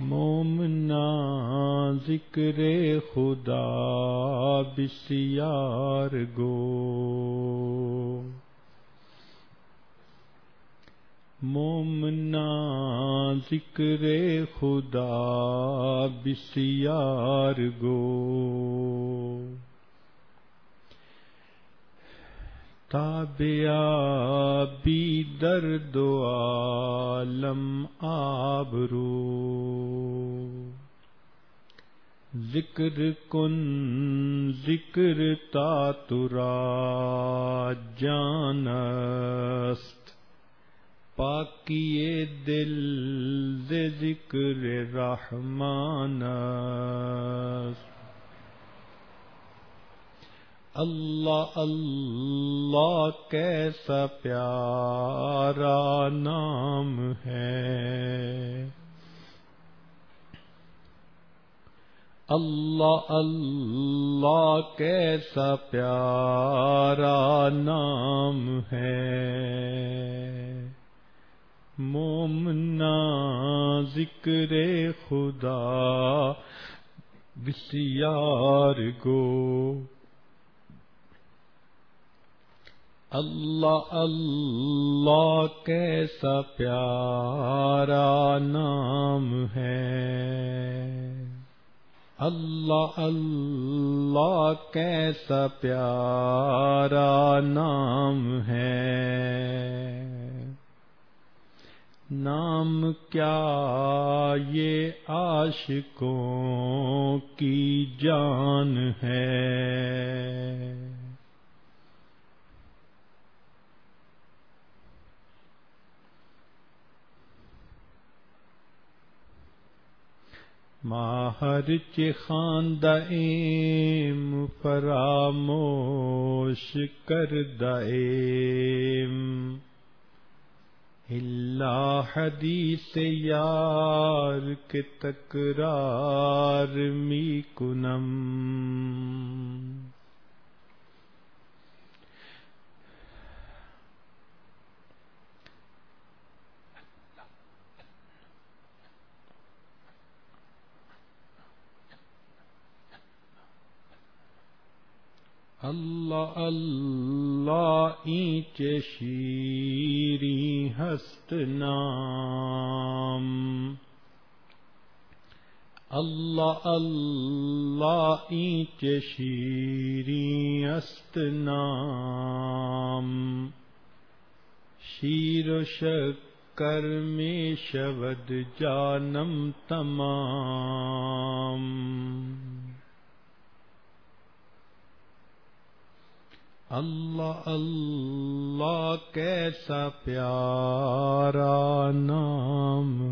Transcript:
مومنا ذکر خدا بسیار گو۔ مومنا ذکر خدا بسیار گو۔ تابیا بی درد عالم آبرو۔ ذکر کن، ذکر تا ترا جانست۔ پاکی دل ذکر رحمانست۔ اللہ اللہ کیسا پیارا نام ہے۔ اللہ اللہ کیسا پیارا نام ہے۔ مومنا ذکر خدا، بسیار گو۔ اللہ اللہ کیسا پیارا نام ہے اللہ اللہ کیسا پیارا نام ہے نام کیا یہ عاشقوں کی جان ہے ماہر چاند فراموش کر دائم اللہ حدیث یار کے تکرار می کنم۔ اللہ اللہ اینچ شیری ہست نام اللہ اللہ اینچ شیری ہست نام شیر و شکر میں شبد جانم تمام اللہ اللہ کیسا پیارا نام